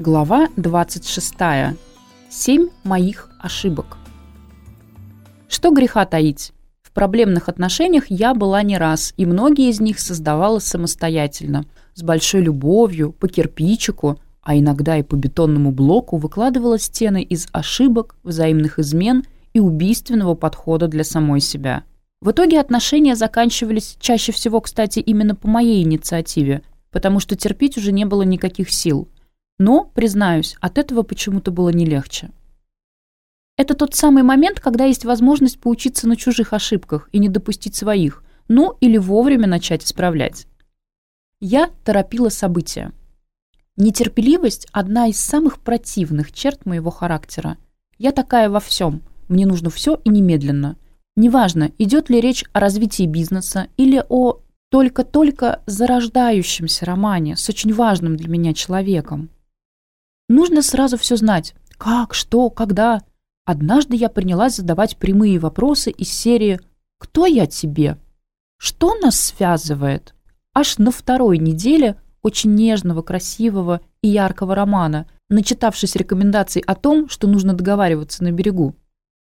Глава 26. Семь моих ошибок. Что греха таить? В проблемных отношениях я была не раз, и многие из них создавала самостоятельно. С большой любовью, по кирпичику, а иногда и по бетонному блоку выкладывала стены из ошибок, взаимных измен и убийственного подхода для самой себя – в итоге отношения заканчивались чаще всего, кстати, именно по моей инициативе, потому что терпеть уже не было никаких сил. Но, признаюсь, от этого почему-то было не легче. Это тот самый момент, когда есть возможность поучиться на чужих ошибках и не допустить своих, ну или вовремя начать исправлять. Я торопила события. Нетерпеливость – одна из самых противных черт моего характера. Я такая во всем. Мне нужно все и немедленно. Неважно, идет ли речь о развитии бизнеса или о только-только зарождающемся романе с очень важным для меня человеком. Нужно сразу все знать. Как, что, когда. Однажды я принялась задавать прямые вопросы из серии «Кто я тебе?», «Что нас связывает?». Аж на второй неделе очень нежного, красивого и яркого романа, начитавшись рекомендаций о том, что нужно договариваться на берегу.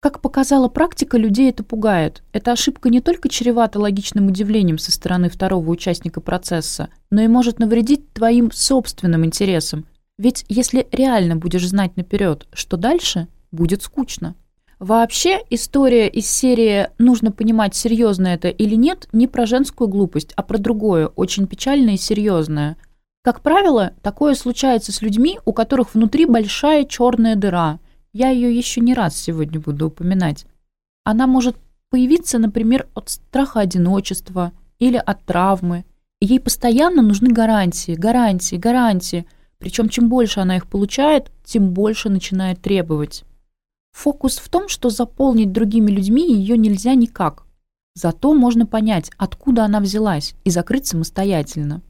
Как показала практика, людей это пугает. Эта ошибка не только чревата логичным удивлением со стороны второго участника процесса, но и может навредить твоим собственным интересам, ведь если реально будешь знать наперед, что дальше, будет скучно. Вообще, история из серии «Нужно понимать, серьезно это или нет» не про женскую глупость, а про другое, очень печальное и серьезное. Как правило, такое случается с людьми, у которых внутри большая черная дыра. Я ее еще не раз сегодня буду упоминать. Она может появиться, например, от страха одиночества или от травмы. И ей постоянно нужны гарантии, гарантии, гарантии – причем чем больше она их получает, тем больше начинает требовать. Фокус в том, что заполнить другими людьми ее нельзя никак. Зато можно понять, откуда она взялась, и закрыть самостоятельно.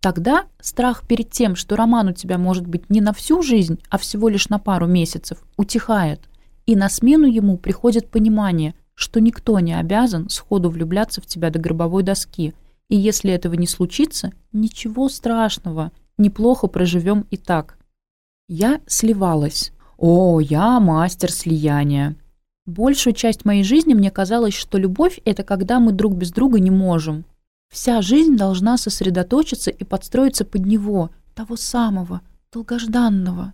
Тогда страх перед тем, что роман у тебя может быть не на всю жизнь, а всего лишь на пару месяцев, утихает, и на смену ему приходит понимание, что никто не обязан сходу влюбляться в тебя до гробовой доски, и если этого не случится, ничего страшного – неплохо проживем и так. Я сливалась. О, я мастер слияния. Большую часть моей жизни мне казалось, что любовь – это когда мы друг без друга не можем. Вся жизнь должна сосредоточиться и подстроиться под него, того самого, долгожданного.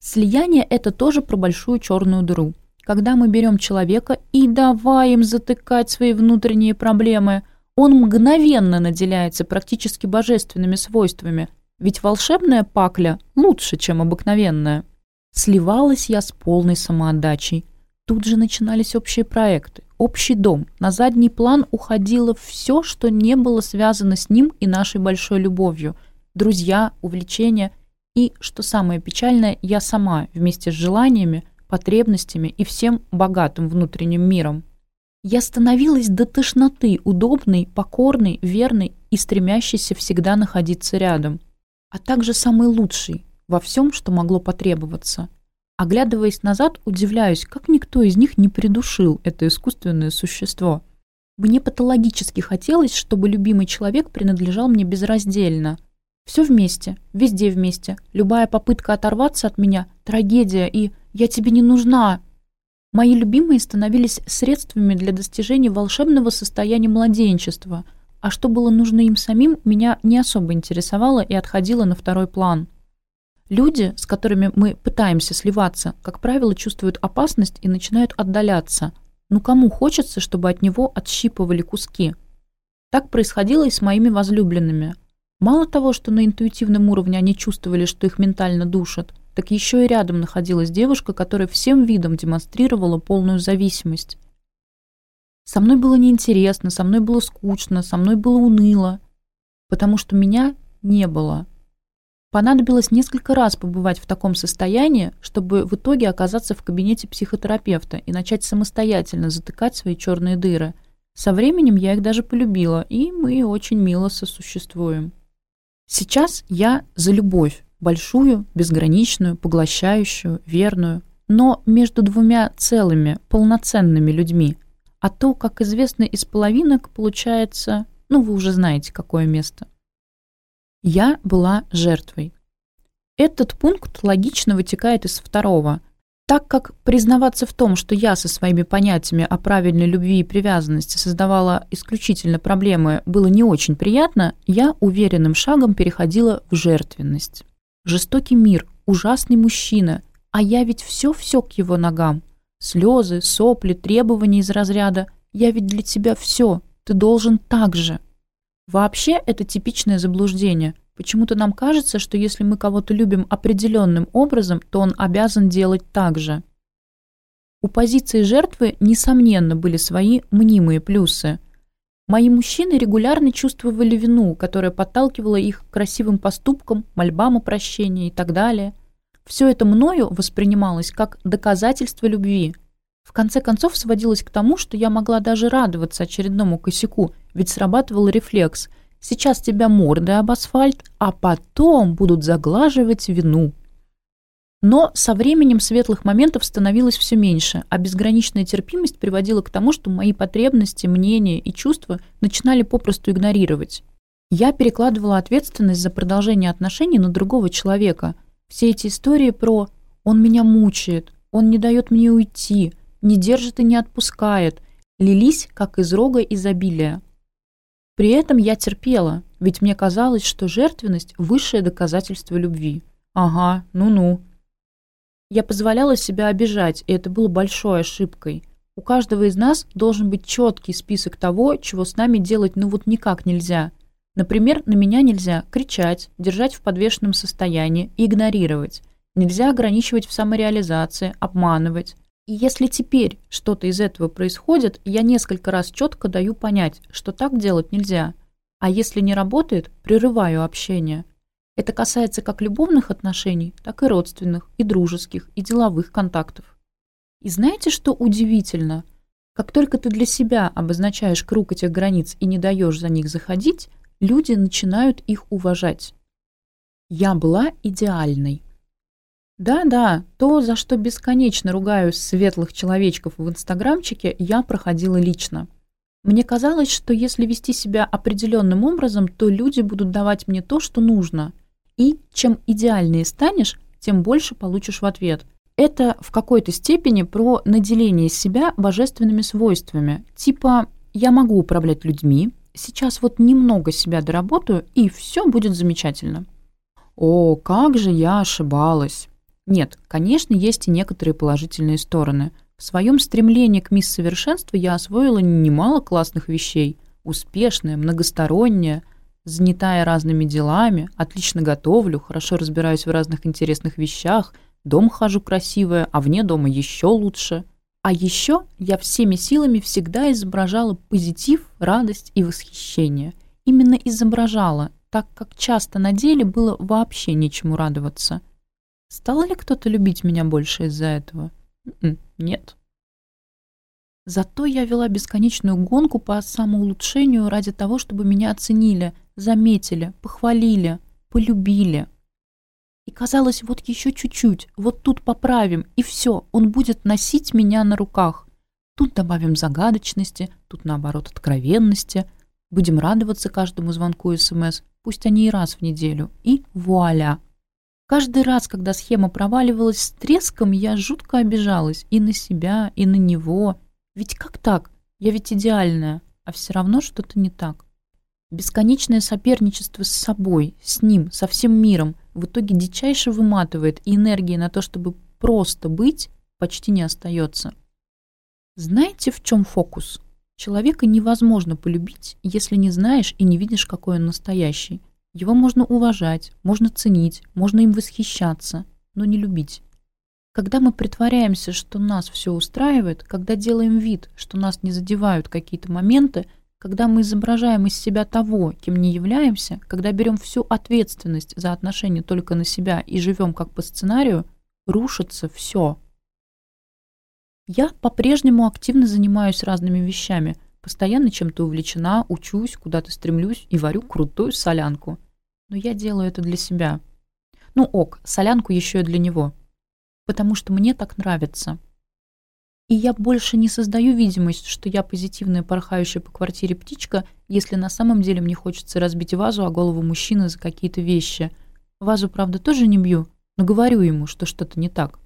Слияние – это тоже про большую черную дыру. Когда мы берем человека и даваем затыкать свои внутренние проблемы, он мгновенно наделяется практически божественными свойствами, ведь волшебная пакля лучше, чем обыкновенная. Сливалась я с полной самоотдачей. Тут же начинались общие проекты, общий дом. На задний план уходило все, что не было связано с ним и нашей большой любовью. Друзья, увлечения и, что самое печальное, я сама вместе с желаниями, потребностями и всем богатым внутренним миром. Я становилась до тошноты удобной, покорной, верной и стремящейся всегда находиться рядом. а также самый лучший во всем, что могло потребоваться. Оглядываясь назад, удивляюсь, как никто из них не придушил это искусственное существо. Мне патологически хотелось, чтобы любимый человек принадлежал мне безраздельно. Все вместе, везде вместе. Любая попытка оторваться от меня — трагедия, и «я тебе не нужна». Мои любимые становились средствами для достижения волшебного состояния младенчества — а что было нужно им самим, меня не особо интересовало и отходило на второй план. Люди, с которыми мы пытаемся сливаться, как правило, чувствуют опасность и начинают отдаляться. Ну кому хочется, чтобы от него отщипывали куски? Так происходило и с моими возлюбленными. Мало того, что на интуитивном уровне они чувствовали, что их ментально душат, так еще и рядом находилась девушка, которая всем видом демонстрировала полную зависимость. Со мной было неинтересно, со мной было скучно, со мной было уныло, потому что меня не было. Понадобилось несколько раз побывать в таком состоянии, чтобы в итоге оказаться в кабинете психотерапевта и начать самостоятельно затыкать свои черные дыры. Со временем я их даже полюбила, и мы очень мило сосуществуем. Сейчас я за любовь, большую, безграничную, поглощающую, верную, но между двумя целыми, полноценными людьми – а то, как известно, из половинок получается, ну, вы уже знаете, какое место. Я была жертвой. Этот пункт логично вытекает из второго. Так как признаваться в том, что я со своими понятиями о правильной любви и привязанности создавала исключительно проблемы, было не очень приятно, я уверенным шагом переходила в жертвенность. Жестокий мир, ужасный мужчина, а я ведь все-все к его ногам. Слезы, сопли, требования из разряда «я ведь для тебя все, ты должен так же». Вообще это типичное заблуждение – Почему-то нам кажется, что если мы кого-то любим определенным образом, то он обязан делать так же. У позиции жертвы, несомненно, были свои мнимые плюсы. Мои мужчины регулярно чувствовали вину, которая подталкивала их к красивым поступкам, мольбам о прощении и так далее. Все это мною воспринималось как доказательство любви. В конце концов сводилось к тому, что я могла даже радоваться очередному косяку, ведь срабатывал рефлекс. Сейчас тебя мордой об асфальт, а потом будут заглаживать вину. Но со временем светлых моментов становилось все меньше, а безграничная терпимость приводила к тому, что мои потребности, мнения и чувства начинали попросту игнорировать. Я перекладывала ответственность за продолжение отношений на другого человека – Все эти истории про «он меня мучает», «он не дает мне уйти», «не держит и не отпускает» лились, как из рога изобилия. При этом я терпела, ведь мне казалось, что жертвенность – высшее доказательство любви. Ага, ну-ну. Я позволяла себя обижать, и это было большой ошибкой. У каждого из нас должен быть четкий список того, чего с нами делать ну вот никак нельзя. Например, на меня нельзя кричать, держать в подвешенном состоянии и игнорировать. Нельзя ограничивать в самореализации, обманывать. И если теперь что-то из этого происходит, я несколько раз четко даю понять, что так делать нельзя. А если не работает, прерываю общение. Это касается как любовных отношений, так и родственных, и дружеских, и деловых контактов. И знаете, что удивительно? Как только ты для себя обозначаешь круг этих границ и не даешь за них заходить, люди начинают их уважать. Я была идеальной. Да-да, то, за что бесконечно ругаю светлых человечков в инстаграмчике, я проходила лично. Мне казалось, что если вести себя определенным образом, то люди будут давать мне то, что нужно. И чем идеальнее станешь, тем больше получишь в ответ. Это в какой-то степени про наделение себя божественными свойствами. Типа «я могу управлять людьми», сейчас вот немного себя доработаю, и все будет замечательно. О, как же я ошибалась. Нет, конечно, есть и некоторые положительные стороны. В своем стремлении к мисс совершенства я освоила немало классных вещей. Успешная, многосторонняя, занятая разными делами, отлично готовлю, хорошо разбираюсь в разных интересных вещах, дом хожу красивая, а вне дома еще лучше – а еще я всеми силами всегда изображала позитив, радость и восхищение. Именно изображала, так как часто на деле было вообще нечему радоваться. Стал ли кто-то любить меня больше из-за этого? М-м, нет. Зато я вела бесконечную гонку по самоулучшению ради того, чтобы меня оценили, заметили, похвалили, полюбили. И казалось, вот еще чуть-чуть, вот тут поправим, и все, он будет носить меня на руках. Тут добавим загадочности, тут, наоборот, откровенности. Будем радоваться каждому звонку СМС, пусть они и раз в неделю. И вуаля! Каждый раз, когда схема проваливалась с треском, я жутко обижалась и на себя, и на него. Ведь как так? Я ведь идеальная, а все равно что-то не так. Бесконечное соперничество с собой, с ним, со всем миром в итоге дичайше выматывает, и энергии на то, чтобы просто быть, почти не остается. Знаете, в чем фокус? Человека невозможно полюбить, если не знаешь и не видишь, какой он настоящий. Его можно уважать, можно ценить, можно им восхищаться, но не любить. Когда мы притворяемся, что нас все устраивает, когда делаем вид, что нас не задевают какие-то моменты, когда мы изображаем из себя того, кем не являемся, когда берем всю ответственность за отношения только на себя и живем как по сценарию, рушится все. Я по-прежнему активно занимаюсь разными вещами, постоянно чем-то увлечена, учусь, куда-то стремлюсь и варю крутую солянку. Но я делаю это для себя. Ну ок, солянку еще и для него. Потому что мне так нравится. И я больше не создаю видимость, что я позитивная порхающая по квартире птичка, если на самом деле мне хочется разбить вазу о голову мужчины за какие-то вещи. Вазу, правда, тоже не бью, но говорю ему, что что-то не так.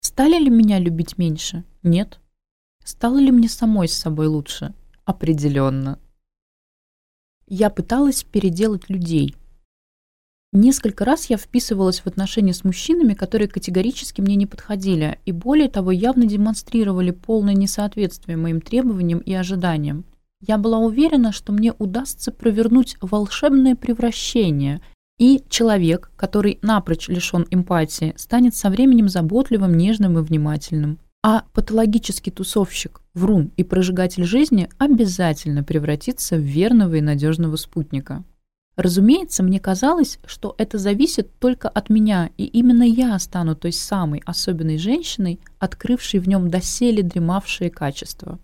Стали ли меня любить меньше? Нет. Стало ли мне самой с собой лучше? Определенно. Я пыталась переделать людей. Несколько раз я вписывалась в отношения с мужчинами, которые категорически мне не подходили, и более того, явно демонстрировали полное несоответствие моим требованиям и ожиданиям. Я была уверена, что мне удастся провернуть волшебное превращение, и человек, который напрочь лишен эмпатии, станет со временем заботливым, нежным и внимательным. А патологический тусовщик, врун и прожигатель жизни обязательно превратится в верного и надежного спутника. Разумеется, мне казалось, что это зависит только от меня, и именно я стану той самой особенной женщиной, открывшей в нем доселе дремавшие качества.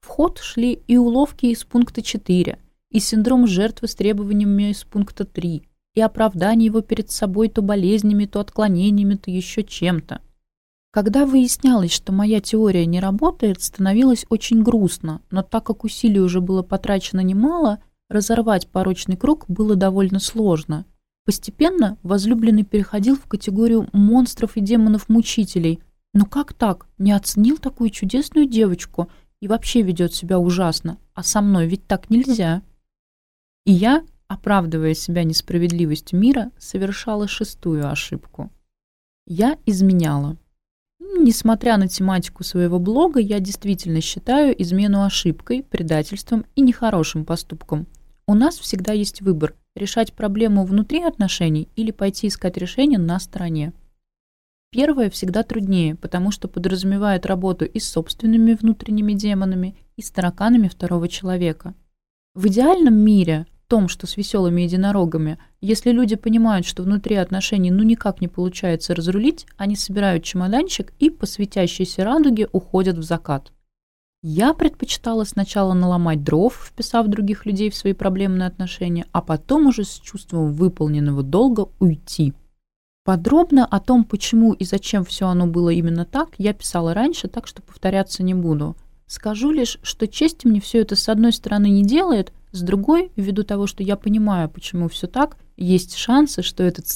В ход шли и уловки из пункта 4, и синдром жертвы с требованиями из пункта 3, и оправдание его перед собой то болезнями, то отклонениями, то еще чем-то. Когда выяснялось, что моя теория не работает, становилось очень грустно, но так как усилий уже было потрачено немало – разорвать порочный круг было довольно сложно. Постепенно возлюбленный переходил в категорию монстров и демонов-мучителей. Но как так? Не оценил такую чудесную девочку и вообще ведет себя ужасно. А со мной ведь так нельзя. И я, оправдывая себя несправедливостью мира, совершала шестую ошибку. Я изменяла. Несмотря на тематику своего блога, я действительно считаю измену ошибкой, предательством и нехорошим поступком. У нас всегда есть выбор – решать проблему внутри отношений или пойти искать решение на стороне. Первое всегда труднее, потому что подразумевает работу и с собственными внутренними демонами, и с тараканами второго человека. В идеальном мире том, что с веселыми единорогами, если люди понимают, что внутри отношений ну никак не получается разрулить, они собирают чемоданчик и по светящейся радуге уходят в закат. Я предпочитала сначала наломать дров, вписав других людей в свои проблемные отношения, а потом уже с чувством выполненного долга уйти. Подробно о том, почему и зачем все оно было именно так, я писала раньше, так что повторяться не буду. Скажу лишь, что чести мне все это с одной стороны не делает, с другой, ввиду того, что я понимаю, почему все так, есть шансы, что этот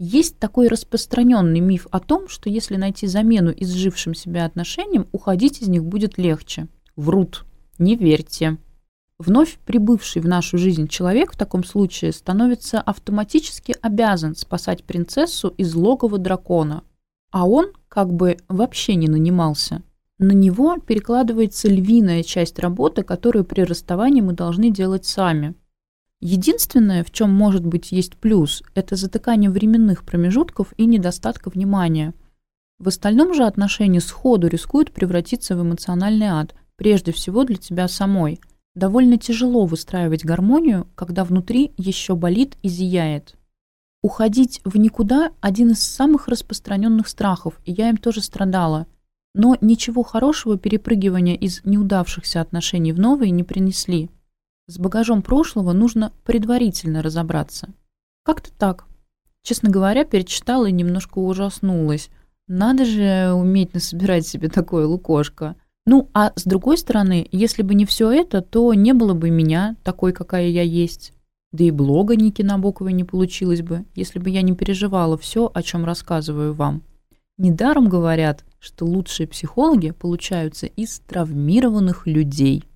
сценарий удастся переломить. Я перескакивала из одних отношений в другие. Есть такой распространенный миф о том, что если найти замену изжившим себя отношениям, уходить из них будет легче. Врут. Не верьте. Вновь прибывший в нашу жизнь человек в таком случае становится автоматически обязан спасать принцессу из логова дракона, а он как бы вообще не нанимался. На него перекладывается львиная часть работы, которую при расставании мы должны делать сами. Единственное, в чем может быть есть плюс, это затыкание временных промежутков и недостатка внимания. В остальном же отношения сходу рискуют превратиться в эмоциональный ад, прежде всего для тебя самой. Довольно тяжело выстраивать гармонию, когда внутри еще болит и зияет. Уходить в никуда – один из самых распространенных страхов, и я им тоже страдала. Но ничего хорошего перепрыгивания из неудавшихся отношений в новые не принесли. С багажом прошлого нужно предварительно разобраться. Как-то так. Честно говоря, перечитала и немножко ужаснулась. Надо же уметь насобирать себе такое лукошко. Ну, а с другой стороны, если бы не все это, то не было бы меня такой, какая я есть. Да и блога Ники Набоковой не получилось бы, если бы я не переживала все, о чем рассказываю вам. Недаром говорят, что лучшие психологи получаются из травмированных людей –